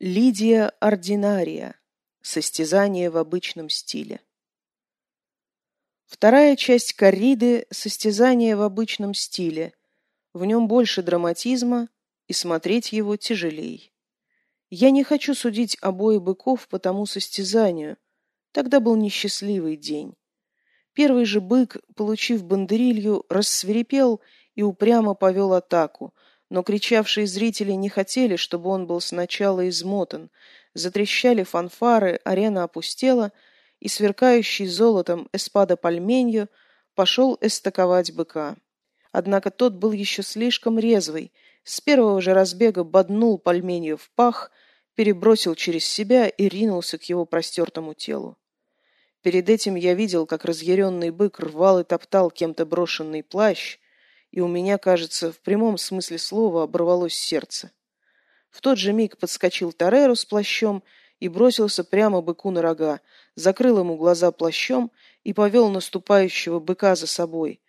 Лидия Ординария. Состязание в обычном стиле. Вторая часть корриды – состязание в обычном стиле. В нем больше драматизма, и смотреть его тяжелей. Я не хочу судить обои быков по тому состязанию. Тогда был несчастливый день. Первый же бык, получив бандерилью, рассверепел и упрямо повел атаку – но кричавшие зрители не хотели, чтобы он был сначала измотан. Затрещали фанфары, арена опустела, и сверкающий золотом эспада Пальменью пошел эстаковать быка. Однако тот был еще слишком резвый, с первого же разбега боднул Пальменью в пах, перебросил через себя и ринулся к его простертому телу. Перед этим я видел, как разъяренный бык рвал и топтал кем-то брошенный плащ, и у меня, кажется, в прямом смысле слова оборвалось сердце. В тот же миг подскочил Тореро с плащом и бросился прямо быку на рога, закрыл ему глаза плащом и повел наступающего быка за собой.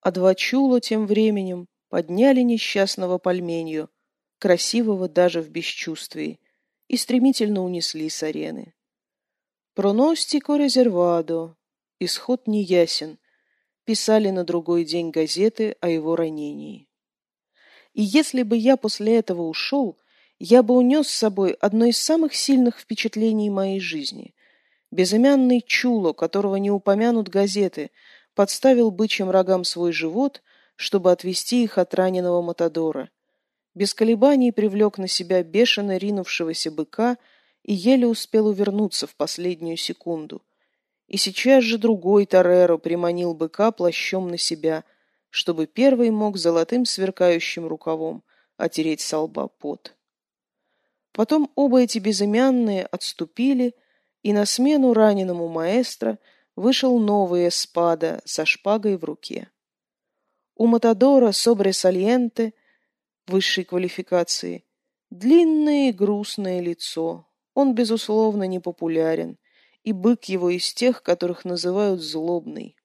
А два чула тем временем подняли несчастного пальменью, красивого даже в бесчувствии, и стремительно унесли с арены. Проностико резервадо. Исход неясен, писали на другой день газеты о его ранении. И если бы я после этого ушел, я бы унес с собой одно из самых сильных впечатлений моей жизни. Безымянный Чуло, которого не упомянут газеты, подставил бычьим рогам свой живот, чтобы отвести их от раненого Матадора. Без колебаний привлек на себя бешено ринувшегося быка и еле успел увернуться в последнюю секунду. И сейчас же другой Тореро приманил быка плащом на себя, чтобы первый мог золотым сверкающим рукавом отереть со лба пот. Потом оба эти безымянные отступили, и на смену раненому маэстро вышел новый эспада со шпагой в руке. У Матадора Собре Сальенте высшей квалификации длинное и грустное лицо. Он, безусловно, не популярен – и бык его из тех, которых называют злобный.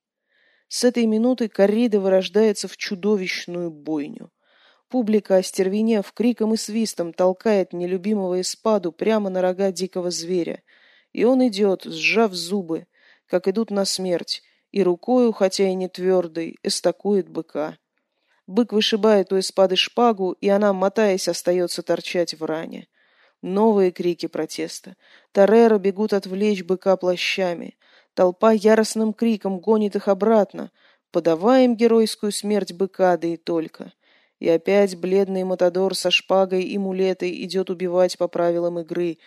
С этой минуты коррида вырождается в чудовищную бойню. Публика, остервенев, криком и свистом толкает нелюбимого испаду прямо на рога дикого зверя, и он идет, сжав зубы, как идут на смерть, и рукою, хотя и не твердой, эстакует быка. Бык вышибает у испады шпагу, и она, мотаясь, остается торчать в ране. Новые крики протеста. Тореро бегут отвлечь быка плащами. Толпа яростным криком гонит их обратно, подавая им геройскую смерть быка, да и только. И опять бледный Матадор со шпагой и мулетой идет убивать по правилам игры.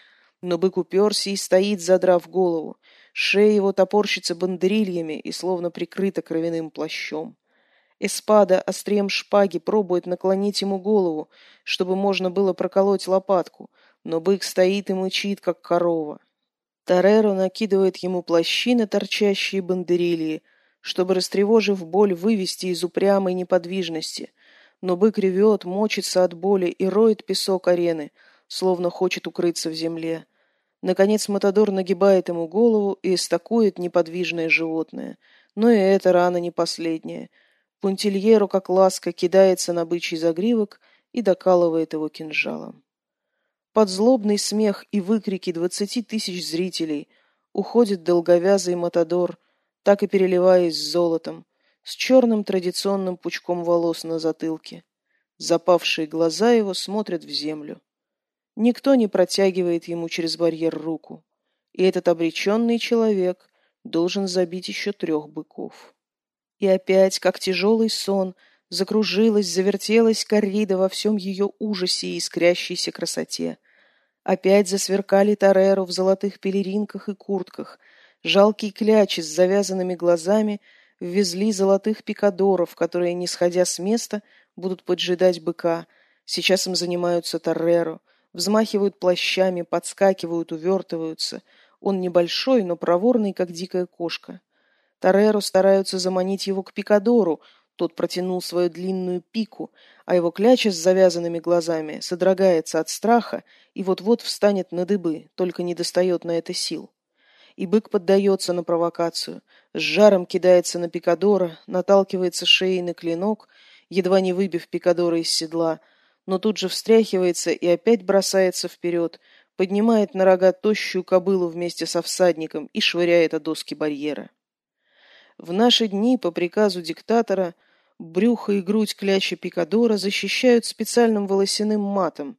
Но бык уперся и стоит, задрав голову. Шея его топорщится бандерильями и словно прикрыта кровяным плащом. Эспада острием шпаги пробует наклонить ему голову, чтобы можно было проколоть лопатку — но бык стоит и мычит, как корова. Тореро накидывает ему плащи на торчащие бандерильи, чтобы, растревожив боль, вывести из упрямой неподвижности. Но бык ревет, мочится от боли и роет песок арены, словно хочет укрыться в земле. Наконец Матадор нагибает ему голову и эстакует неподвижное животное. Но и эта рана не последняя. Пунтильеру, как ласка, кидается на бычий загривок и докалывает его кинжалом. Под злобный смех и выкрики двадцати тысяч зрителей уходит долговязый Матадор, так и переливаясь золотом, с черным традиционным пучком волос на затылке. Запавшие глаза его смотрят в землю. Никто не протягивает ему через барьер руку, и этот обреченный человек должен забить еще трех быков. И опять, как тяжелый сон, закружилась, завертелась коррида во всем ее ужасе и искрящейся красоте. Опять засверкали Тореро в золотых пелеринках и куртках. Жалкие клячи с завязанными глазами ввезли золотых пикадоров, которые, не сходя с места, будут поджидать быка. Сейчас им занимаются Тореро. Взмахивают плащами, подскакивают, увертываются. Он небольшой, но проворный, как дикая кошка. Тореро стараются заманить его к пикадору, тот протянул свою длинную пику, а его кляча с завязанными глазами содрогается от страха и вот-вот встанет на дыбы, только не достает на это сил. И бык поддается на провокацию, с жаром кидается на пикадора, наталкивается шеей на клинок, едва не выбив пикадора из седла, но тут же встряхивается и опять бросается вперед, поднимает на рога тощую кобылу вместе со всадником и швыряет о доски барьера. В наши дни по приказу диктатора брюхо и грудь кляча пикадора защищают специальным волосяным матом.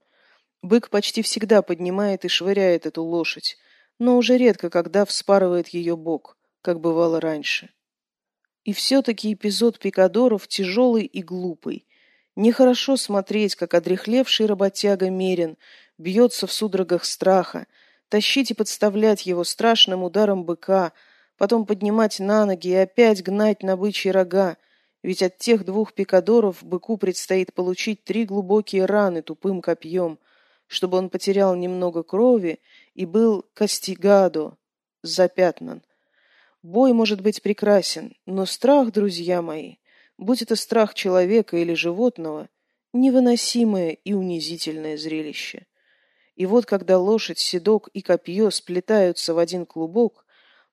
Бык почти всегда поднимает и швыряет эту лошадь, но уже редко когда вспарывает ее бок, как бывало раньше. И все-таки эпизод пикадоров тяжелый и глупый. Нехорошо смотреть, как одрехлевший работяга Мерин бьется в судорогах страха, тащить и подставлять его страшным ударом быка, потом поднимать на ноги и опять гнать на бычьи рога, ведь от тех двух пикадоров быку предстоит получить три глубокие раны тупым копьем, чтобы он потерял немного крови и был кастигадо, запятнан. Бой может быть прекрасен, но страх, друзья мои, будь это страх человека или животного, невыносимое и унизительное зрелище. И вот когда лошадь, седок и копье сплетаются в один клубок,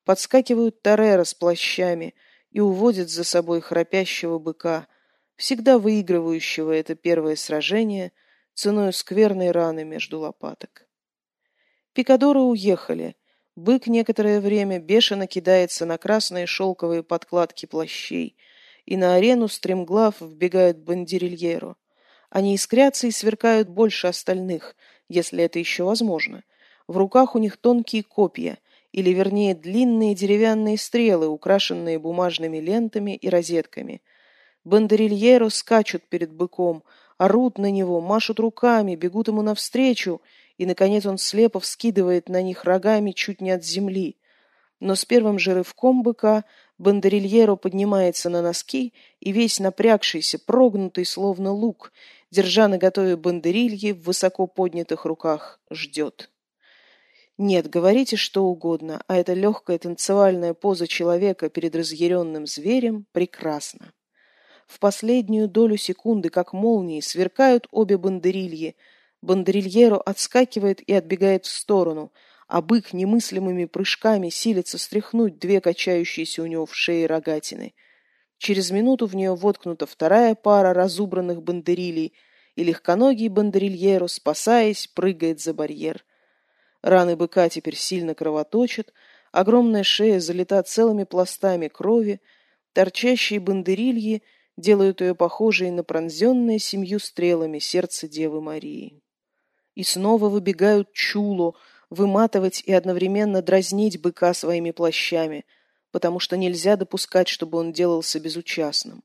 подскакивают Тореро с плащами и уводят за собой храпящего быка, всегда выигрывающего это первое сражение ценой скверной раны между лопаток. Пикадоры уехали. Бык некоторое время бешено кидается на красные шелковые подкладки плащей, и на арену стремглав вбегают бандерильеро. Они искрятся и сверкают больше остальных, если это еще возможно. В руках у них тонкие копья, или вернее длинные деревянные стрелы, украшенные бумажными лентами и розетками. Бандерильеро скачут перед быком, орут на него, машут руками, бегут ему навстречу, и, наконец, он слепо вскидывает на них рогами чуть не от земли. Но с первым же рывком быка Бандерильеро поднимается на носки и весь напрягшийся, прогнутый, словно лук, держа наготове бандерильи в высоко поднятых руках, ждет. Нет, говорите что угодно, а эта легкая танцевальная поза человека перед разъяренным зверем прекрасна. В последнюю долю секунды, как молнии, сверкают обе бандерильи. Бандерильеро отскакивает и отбегает в сторону, а бык немыслимыми прыжками силится стряхнуть две качающиеся у него в шее рогатины. Через минуту в нее воткнута вторая пара разубранных бандерилей, и легконогий бандерильеро, спасаясь, прыгает за барьер. Раны быка теперь сильно кровоточат, огромная шея залита целыми пластами крови, торчащие бандерильи делают ее похожей на пронзенное семью стрелами сердце Девы Марии. И снова выбегают чуло, выматывать и одновременно дразнить быка своими плащами, потому что нельзя допускать, чтобы он делался безучастным.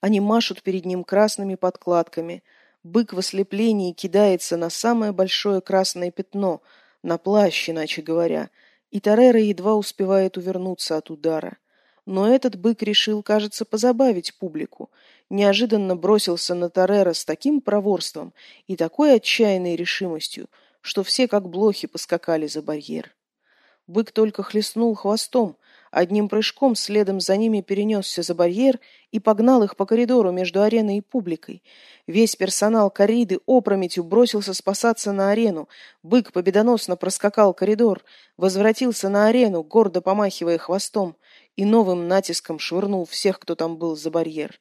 Они машут перед ним красными подкладками. Бык в ослеплении кидается на самое большое красное пятно — на плащ, иначе говоря, и Тарера едва успевает увернуться от удара. Но этот бык решил, кажется, позабавить публику. Неожиданно бросился на Тарера с таким проворством и такой отчаянной решимостью, что все как блохи поскакали за барьер. Бык только хлестнул хвостом, одним прыжком следом за ними перенесся за барьер и погнал их по коридору между ареной и публикой. Весь персонал корриды опрометью бросился спасаться на арену. Бык победоносно проскакал коридор, возвратился на арену, гордо помахивая хвостом, и новым натиском швырнул всех, кто там был за барьер.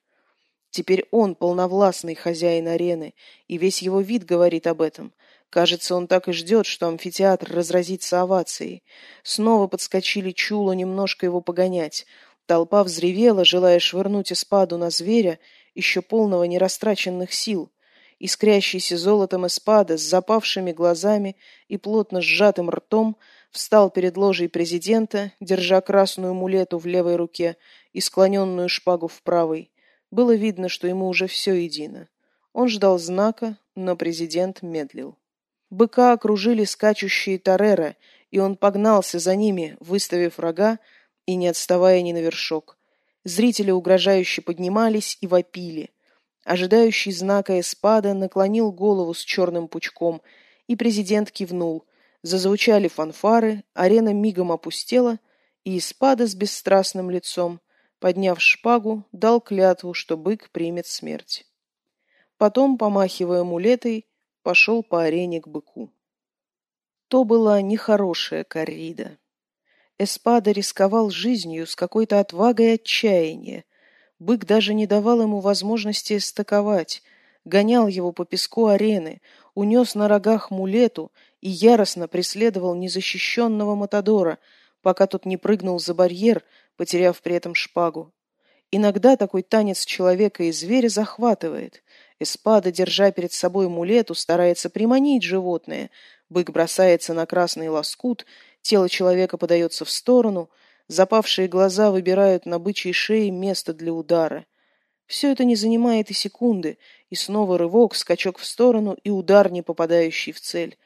Теперь он полновластный хозяин арены, и весь его вид говорит об этом. Кажется, он так и ждет, что амфитеатр разразится овацией. Снова подскочили чуло немножко его погонять. Толпа взревела, желая швырнуть эспаду на зверя, еще полного нерастраченных сил. Искрящийся золотом эспада с запавшими глазами и плотно сжатым ртом встал перед ложей президента, держа красную мулету в левой руке и склоненную шпагу в правой. Было видно, что ему уже все едино. Он ждал знака, но президент медлил. Быка окружили скачущие Тореро, и он погнался за ними, выставив рога и не отставая ни на вершок. Зрители угрожающе поднимались и вопили. Ожидающий знака Эспада наклонил голову с черным пучком, и президент кивнул. Зазвучали фанфары, арена мигом опустела, и Эспада с бесстрастным лицом, подняв шпагу, дал клятву, что бык примет смерть. Потом, помахивая мулетой, пошел по арене к быку. То была нехорошая коррида. Эспада рисковал жизнью с какой-то отвагой отчаяния. Бык даже не давал ему возможности эстаковать, гонял его по песку арены, унес на рогах мулету и яростно преследовал незащищенного Матадора, пока тот не прыгнул за барьер, потеряв при этом шпагу. Иногда такой танец человека и зверя захватывает. Эспада, держа перед собой мулету, старается приманить животное. Бык бросается на красный лоскут, тело человека подается в сторону, запавшие глаза выбирают на бычьей шее место для удара. Все это не занимает и секунды, и снова рывок, скачок в сторону и удар, не попадающий в цель.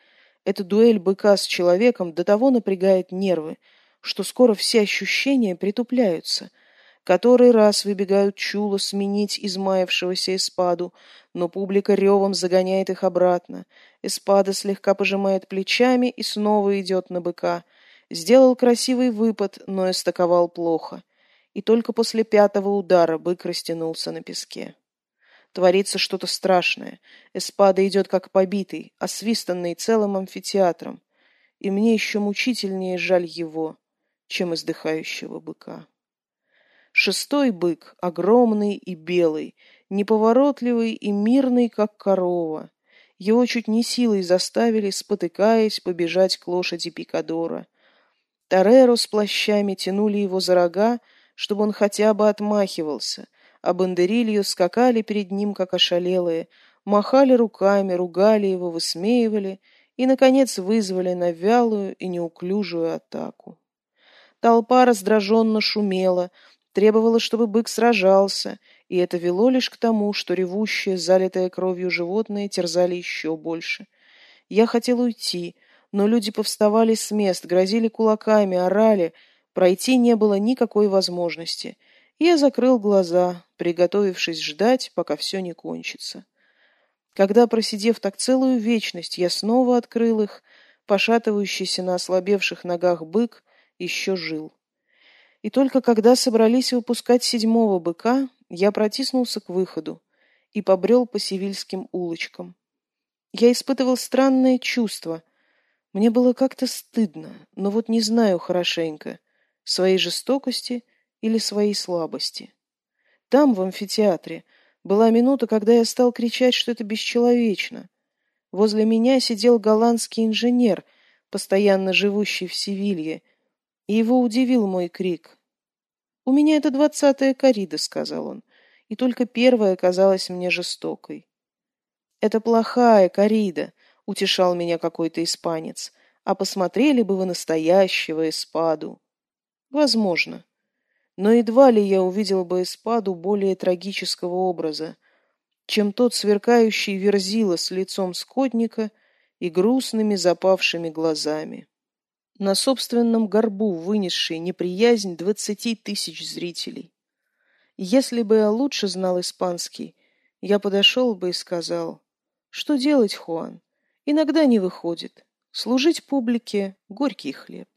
Эта дуэль быка с человеком до того напрягает нервы, что скоро все ощущения притупляются — Который раз выбегают чуло сменить измаявшегося эспаду, но публика ревом загоняет их обратно. Эспада слегка пожимает плечами и снова идет на быка. Сделал красивый выпад, но эстаковал плохо. И только после пятого удара бык растянулся на песке. Творится что-то страшное. Эспада идет как побитый, освистанный целым амфитеатром. И мне еще мучительнее жаль его, чем издыхающего быка. Шестой бык, огромный и белый, неповоротливый и мирный, как корова. Его чуть не силой заставили, спотыкаясь, побежать к лошади Пикадора. Тореро с плащами тянули его за рога, чтобы он хотя бы отмахивался, а бандерилью скакали перед ним, как ошалелые, махали руками, ругали его, высмеивали и, наконец, вызвали на вялую и неуклюжую атаку. Толпа раздраженно шумела, требовала, чтобы бык сражался, и это вело лишь к тому, что ревущее, залитое кровью животное терзали еще больше. Я хотел уйти, но люди повставали с мест, грозили кулаками, орали. Пройти не было никакой возможности. я закрыл глаза, приготовившись ждать, пока все не кончится. Когда, просидев так целую вечность, я снова открыл их, пошатывающийся на ослабевших ногах бык еще жил. И только когда собрались выпускать седьмого быка, я протиснулся к выходу и побрел по сивильским улочкам. Я испытывал странное чувство. Мне было как-то стыдно, но вот не знаю хорошенько, своей жестокости или своей слабости. Там, в амфитеатре, была минута, когда я стал кричать, что это бесчеловечно. Возле меня сидел голландский инженер, постоянно живущий в Севилье, и его удивил мой крик. «У меня это двадцатая корида», — сказал он, и только первая казалась мне жестокой. «Это плохая корида», — утешал меня какой-то испанец, «а посмотрели бы вы настоящего эспаду». Возможно. Но едва ли я увидел бы эспаду более трагического образа, чем тот сверкающий верзила с лицом скотника и грустными запавшими глазами на собственном горбу вынесший неприязнь двадцати тысяч зрителей. Если бы я лучше знал испанский, я подошел бы и сказал, что делать, Хуан, иногда не выходит, служить публике — горький хлеб.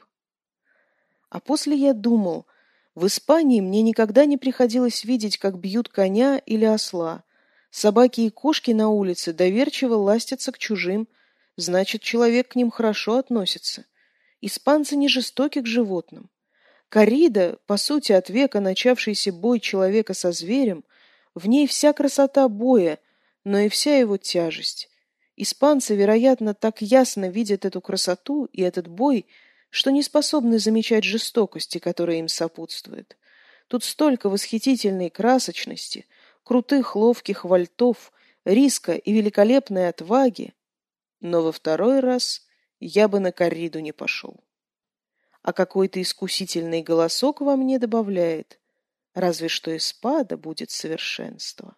А после я думал, в Испании мне никогда не приходилось видеть, как бьют коня или осла. Собаки и кошки на улице доверчиво ластятся к чужим, значит, человек к ним хорошо относится — Испанцы не жестоки к животным. Корида, по сути, от века начавшийся бой человека со зверем, в ней вся красота боя, но и вся его тяжесть. Испанцы, вероятно, так ясно видят эту красоту и этот бой, что не способны замечать жестокости, которая им сопутствует. Тут столько восхитительной красочности, крутых ловких вальтов, риска и великолепной отваги. Но во второй раз я бы на корриду не пошел. А какой-то искусительный голосок во мне добавляет, разве что и спада будет совершенство.